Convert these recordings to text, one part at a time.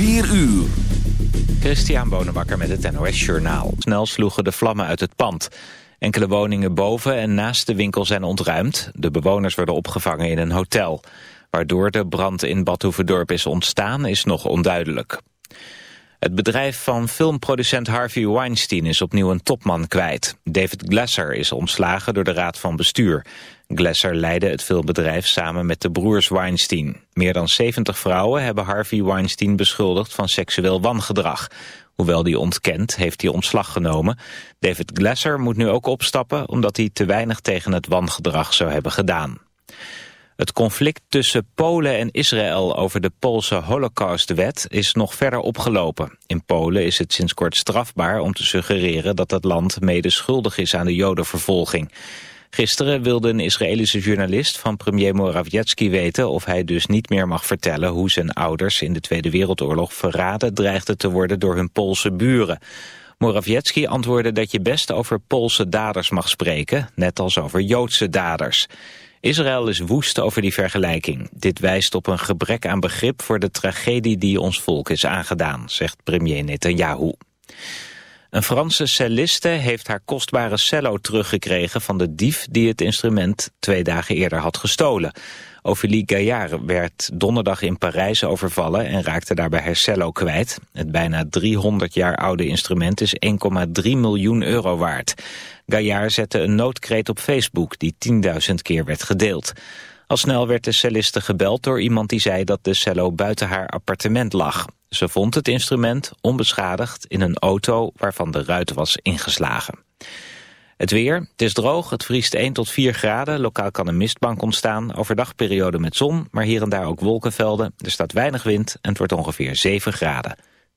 4 uur. Christian Bonenbakker met het NOS Journaal. Snel sloegen de vlammen uit het pand. Enkele woningen boven en naast de winkel zijn ontruimd. De bewoners worden opgevangen in een hotel. Waardoor de brand in Badhoevedorp is ontstaan is nog onduidelijk. Het bedrijf van filmproducent Harvey Weinstein is opnieuw een topman kwijt. David Glasser is ontslagen door de raad van bestuur. Glasser leidde het filmbedrijf samen met de broers Weinstein. Meer dan 70 vrouwen hebben Harvey Weinstein beschuldigd van seksueel wangedrag. Hoewel die ontkent, heeft hij ontslag genomen. David Glasser moet nu ook opstappen omdat hij te weinig tegen het wangedrag zou hebben gedaan. Het conflict tussen Polen en Israël over de Poolse Holocaustwet is nog verder opgelopen. In Polen is het sinds kort strafbaar om te suggereren dat het land mede schuldig is aan de jodenvervolging. Gisteren wilde een Israëlische journalist van premier Morawiecki weten of hij dus niet meer mag vertellen hoe zijn ouders in de Tweede Wereldoorlog verraden dreigden te worden door hun Poolse buren. Morawiecki antwoordde dat je best over Poolse daders mag spreken, net als over Joodse daders. Israël is woest over die vergelijking. Dit wijst op een gebrek aan begrip voor de tragedie die ons volk is aangedaan, zegt premier Netanyahu. Een Franse celliste heeft haar kostbare cello teruggekregen van de dief die het instrument twee dagen eerder had gestolen. Ophélie Gaillard werd donderdag in Parijs overvallen en raakte daarbij haar cello kwijt. Het bijna 300 jaar oude instrument is 1,3 miljoen euro waard. Gaillard zette een noodkreet op Facebook die 10.000 keer werd gedeeld. Al snel werd de celliste gebeld door iemand die zei dat de cello buiten haar appartement lag. Ze vond het instrument onbeschadigd in een auto waarvan de ruit was ingeslagen. Het weer, het is droog, het vriest 1 tot 4 graden. Lokaal kan een mistbank ontstaan. Overdag periode met zon, maar hier en daar ook wolkenvelden. Er staat weinig wind en het wordt ongeveer 7 graden.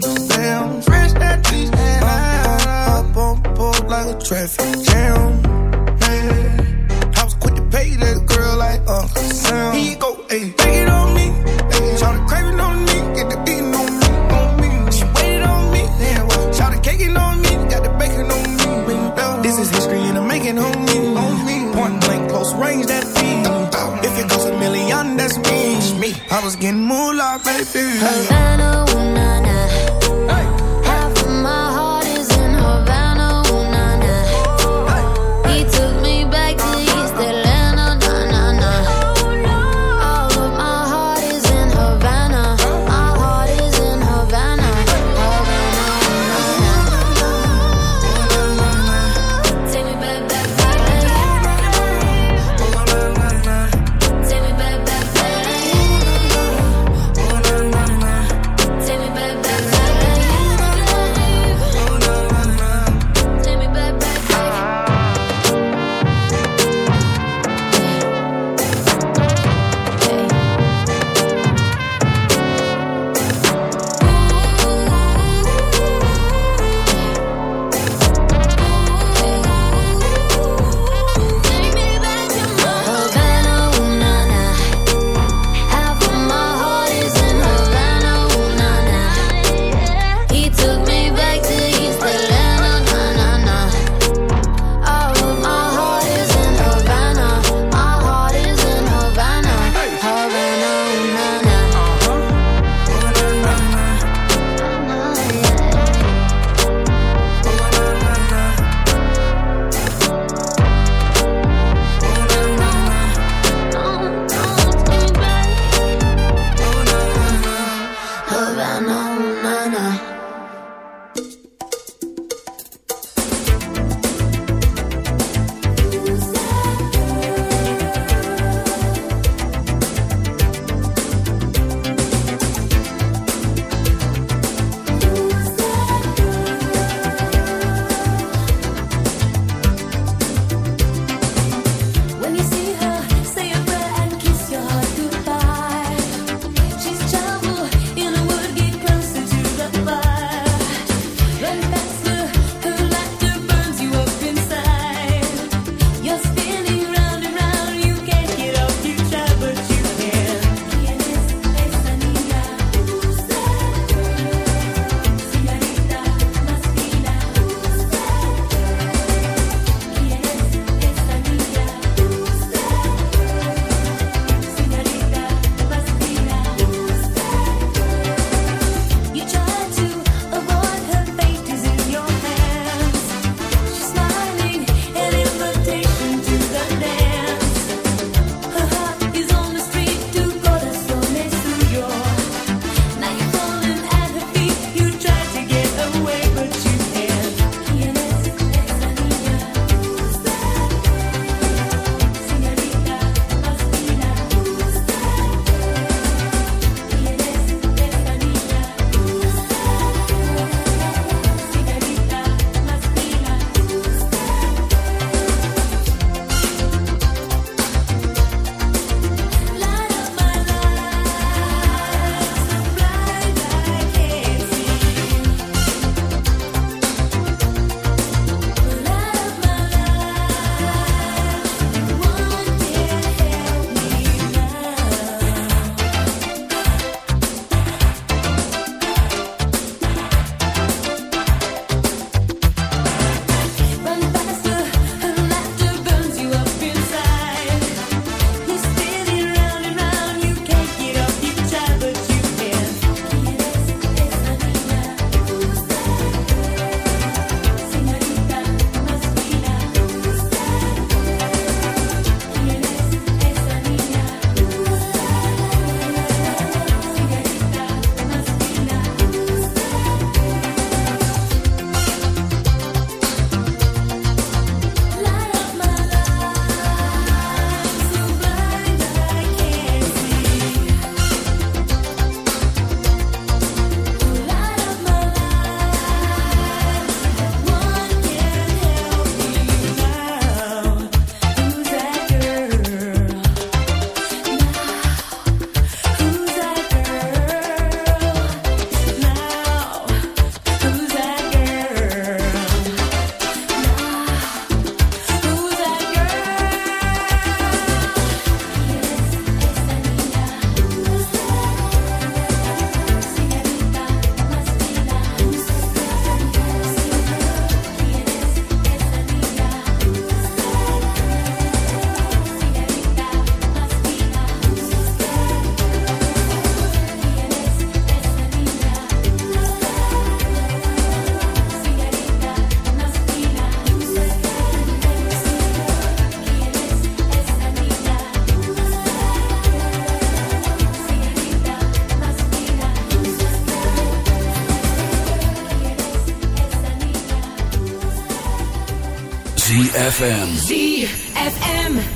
no damn Fresh that least, and I up on pole like a traffic jam. Man, I was quick to pay that girl like a sound. He go, hey, take it on me. Hey, try to crave on me, get the beating on me, on me. She waited on me, damn. Try to cake on me, got the bacon on me. This is history and I'm making on me, on me. Point blank, close range, that feed. If it goes a million, that's me. I was getting moolah, baby. Havana, yeah. ZFM. ZFM.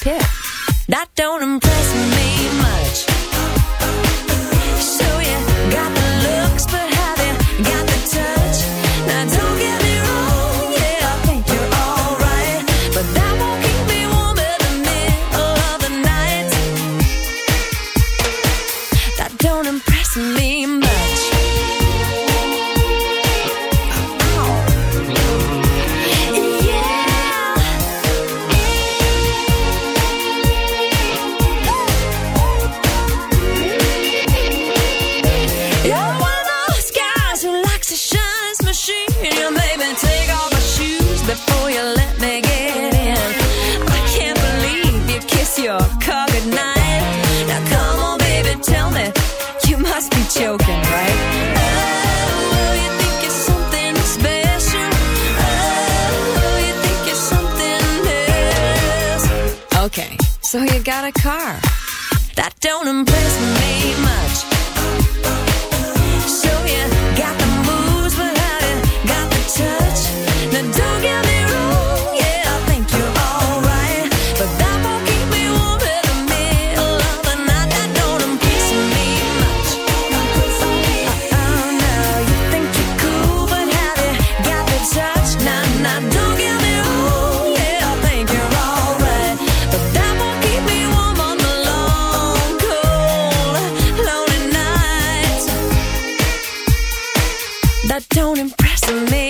pit. That don't impress don't impress me.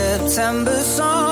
September song.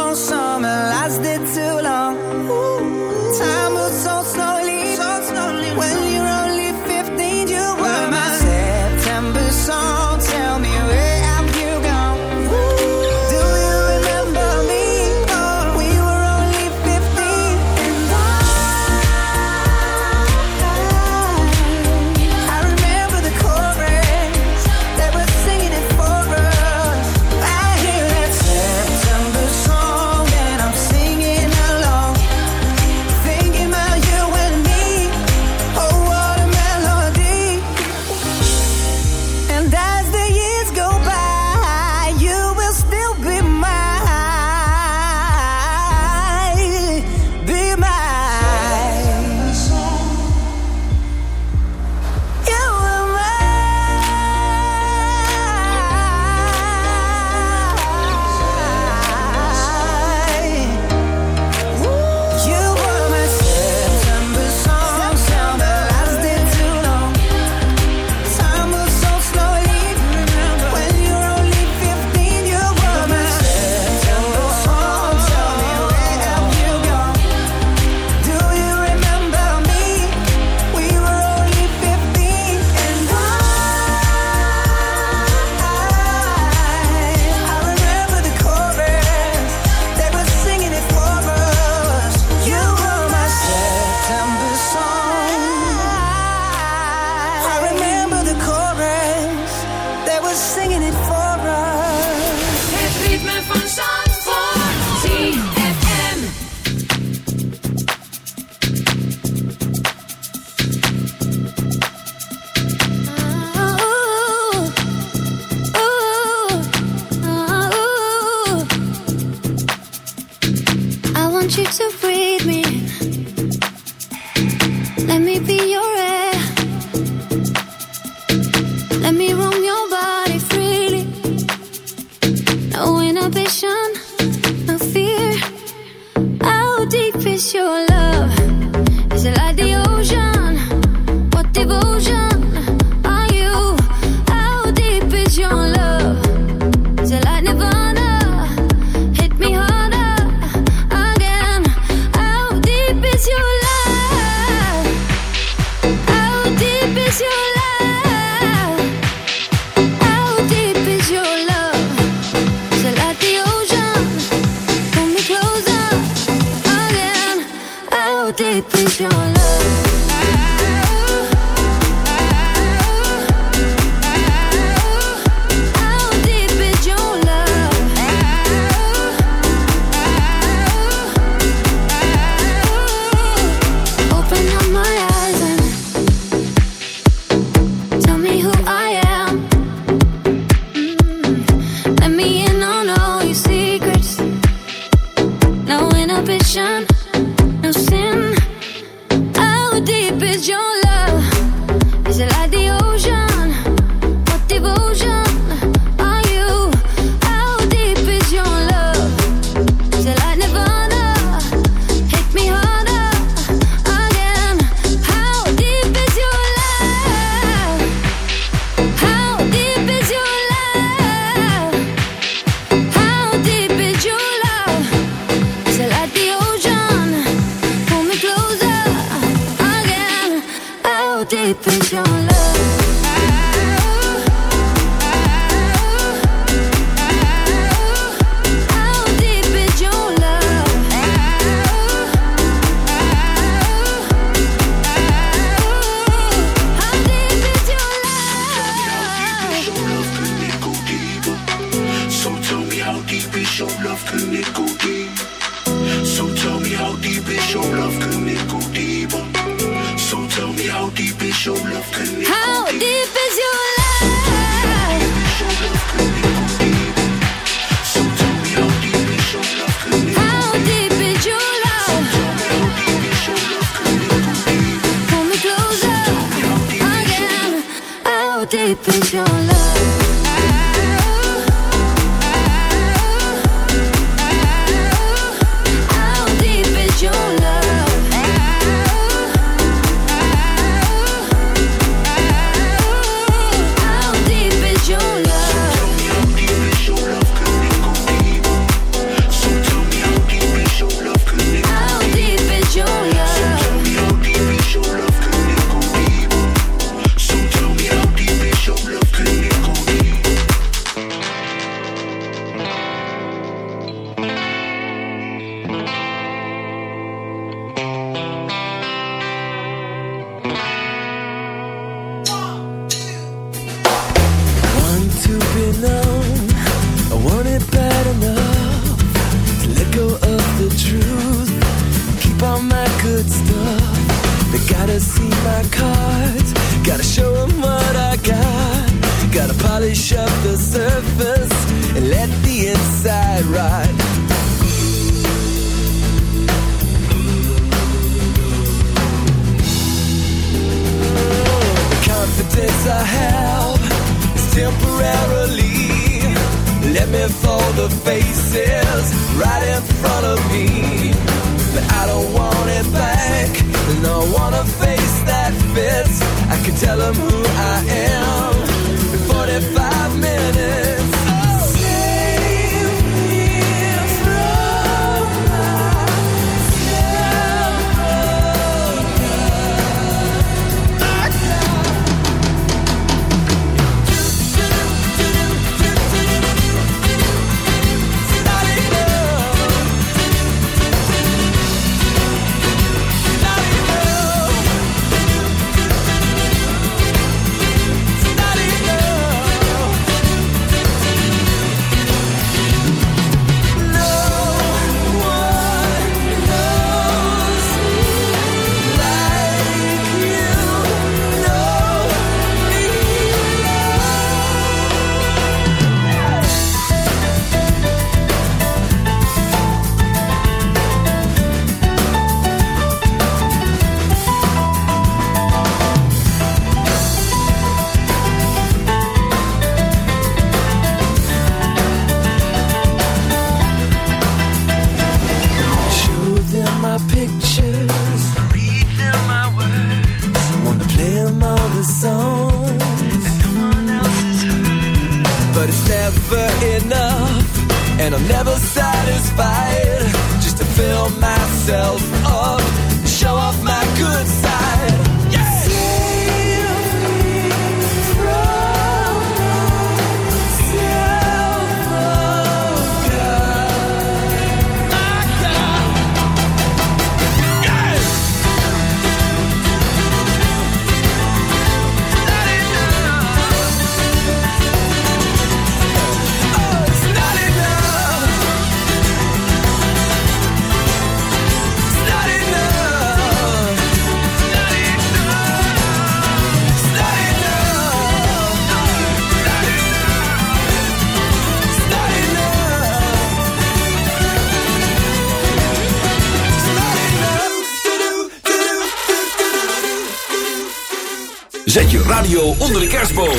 Zet je radio onder de kerstboom.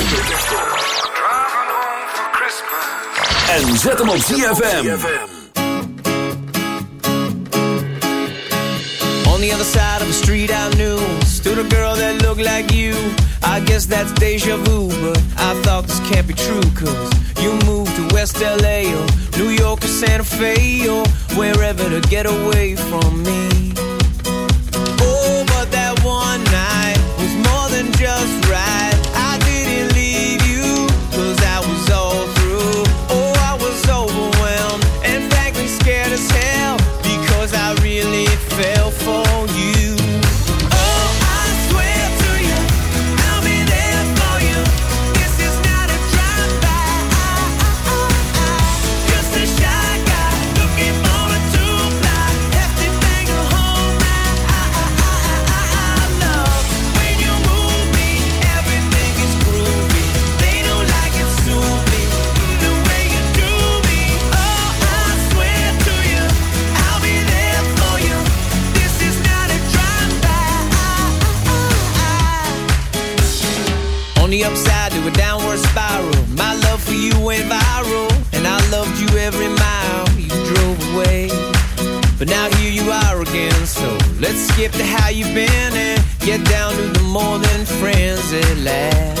En zet hem op ZFM. On the other side of the street I knew Stood a girl that looked like you I guess that's deja vu But I thought this can't be true Cause you moved to West LA Or New York or Santa Fe Or wherever to get away from me just right. really last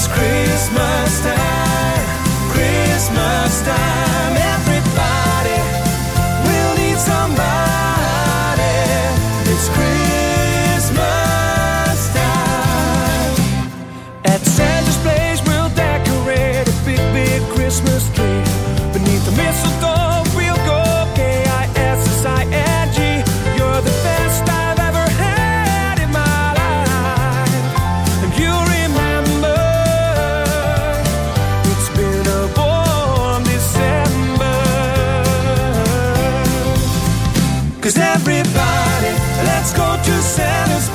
It's Christmas time, Christmas time.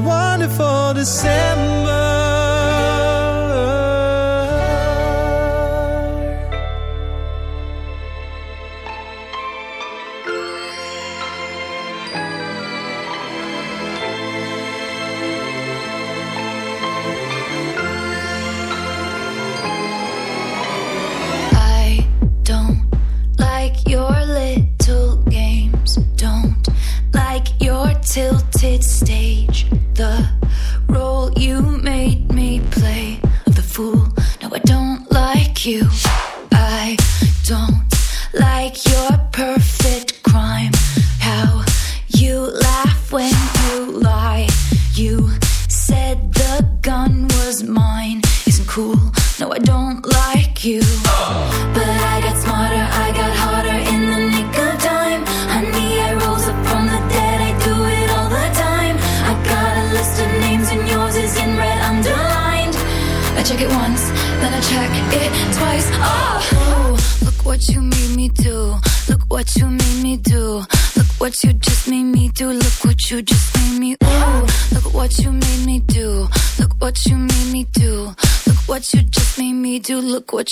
wonderful December.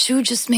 you just made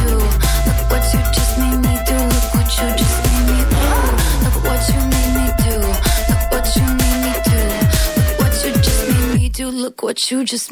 what you just